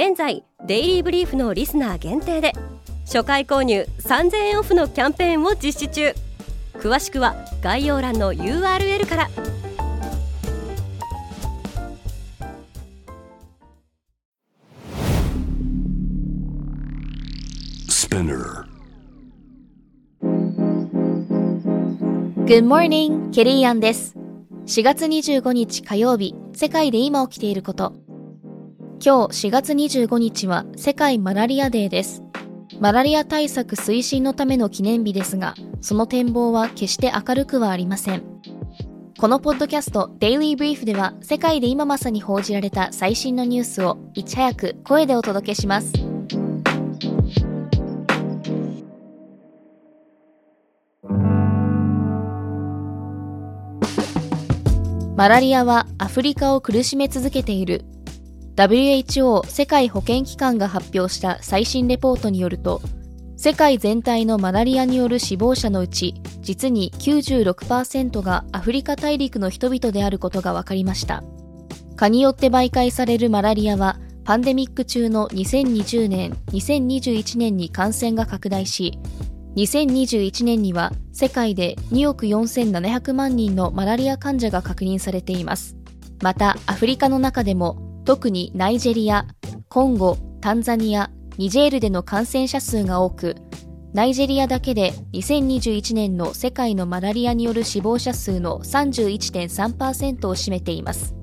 現在デイリーブリーフのリスナー限定で初回購入3000円オフのキャンペーンを実施中詳しくは概要欄の URL から Good morning, ケリーアンです。4月25日火曜日、世界で今起きていること。今日4月25日は世界マラリアデーです。マラリア対策推進のための記念日ですが、その展望は決して明るくはありません。このポッドキャストデイリーブリーフでは世界で今まさに報じられた最新のニュースをいち早く声でお届けします。マラリアはアフリカを苦しめ続けている WHO 世界保健機関が発表した最新レポートによると、世界全体のマラリアによる死亡者のうち、実に96%がアフリカ大陸の人々であることが分かりました。蚊によって媒介されるマラリアは、パンデミック中の2020年、2021年に感染が拡大し、2021年には世界で2億4700万人のマラリア患者が確認されています。また、アフリカの中でも特にナイジェリア、コンゴ、タンザニア、ニジェールでの感染者数が多く、ナイジェリアだけで2021年の世界のマラリアによる死亡者数の31.3%を占めています。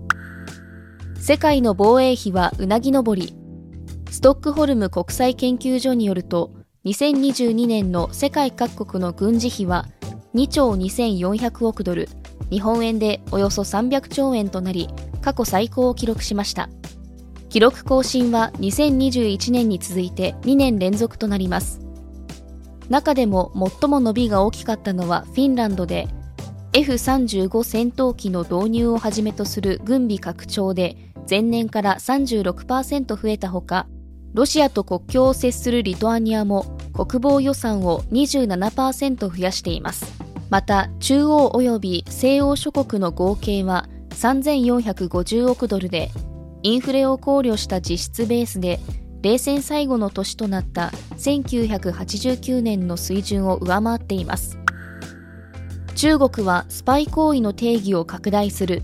世界の防衛費はうなぎ登り。ストックホルム国際研究所によると、2022年の世界各国の軍事費は2兆2400億ドル、日本円でおよそ300兆円となり、過去最高を記録しました。記録更新は2021年に続いて2年連続となります。中でも最も伸びが大きかったのはフィンランドで F35 戦闘機の導入をはじめとする軍備拡張で前年から36%増えたほかロシアと国境を接するリトアニアも国防予算を27%増やしていますまた中央及び西欧諸国の合計は3450億ドルで、インフレを考慮した実質ベースで、冷戦最後の年となった1989年の水準を上回っています。中国はスパイ行為の定義を拡大する。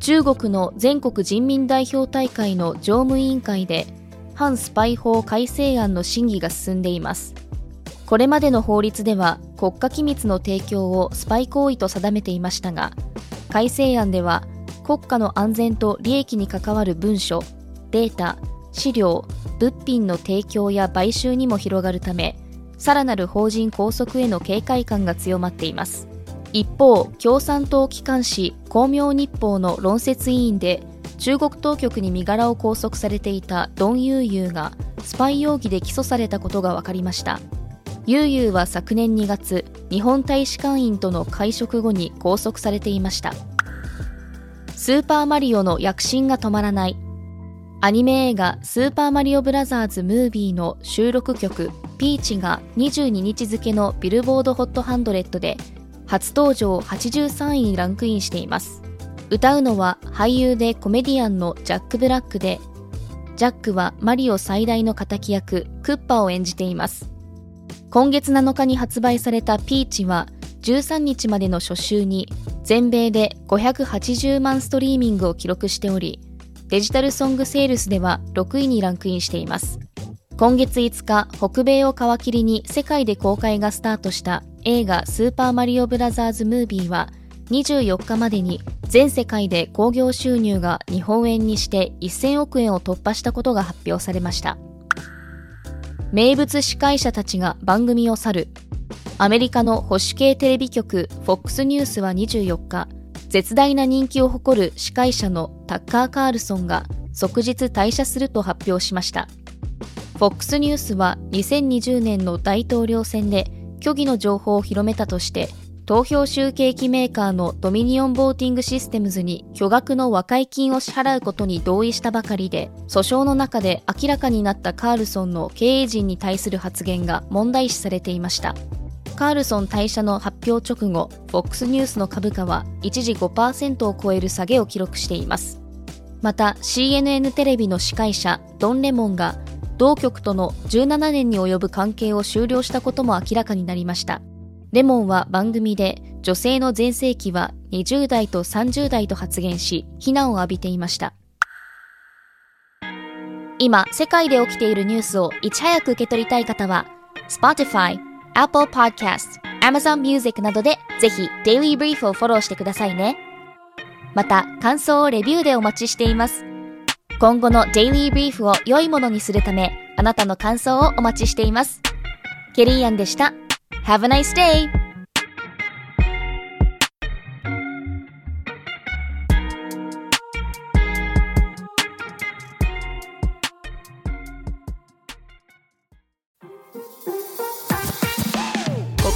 中国の全国人民代表大会の常務委員会で、反スパイ法改正案の審議が進んでいます。これまでの法律では国家機密の提供をスパイ行為と定めていましたが、改正案では国家の安全と利益に関わる文書、データ、資料、物品の提供や買収にも広がるため、さらなる法人拘束への警戒感が強まっています。一方、共産党機関紙、光明日報の論説委員で、中国当局に身柄を拘束されていたドン・ユーユーが、スパイ容疑で起訴されたことが分かりました。ユーユーは昨年2月、日本大使館員との会食後に拘束されていました。スーパーマリオの躍進が止まらない。アニメ映画スーパーマリオブラザーズムービーの収録曲ピーチが22日付のビルボードホットハンドレッドで初登場83位にランクインしています。歌うのは俳優でコメディアンのジャック・ブラックで、ジャックはマリオ最大の敵役クッパを演じています。今月7日に発売されたピーチは13日までの初週に全米で580万ストリーミングを記録しており、デジタルソングセールスでは6位にランクインしています。今月5日、北米を皮切りに世界で公開がスタートした映画スーパーマリオブラザーズムービーは24日までに全世界で興行収入が日本円にして1000億円を突破したことが発表されました。名物司会者たちが番組を去るアメリカの保守系テレビ局 FOX ニュースは24日、絶大な人気を誇る司会者のタッカー・カールソンが即日退社すると発表しました FOX ニュースは2020年の大統領選で虚偽の情報を広めたとして投票集計機メーカーのドミニオンボーティングシステムズに巨額の和解金を支払うことに同意したばかりで、訴訟の中で明らかになったカールソンの経営陣に対する発言が問題視されていました。カールソン退社の発表直後、FOX ニュースの株価は一時5%を超える下げを記録しています。また CNN テレビの司会者ドン・レモンが同局との17年に及ぶ関係を終了したことも明らかになりました。レモンは番組で女性の全盛期は20代と30代と発言し、非難を浴びていました。今、世界で起きているニュースをいち早く受け取りたい方は、Spotify、Apple Podcast、Amazon Music などでぜひ Daily Brief をフォローしてくださいね。また、感想をレビューでお待ちしています。今後の Daily Brief を良いものにするため、あなたの感想をお待ちしています。ケリーアンでした。Have a nice day!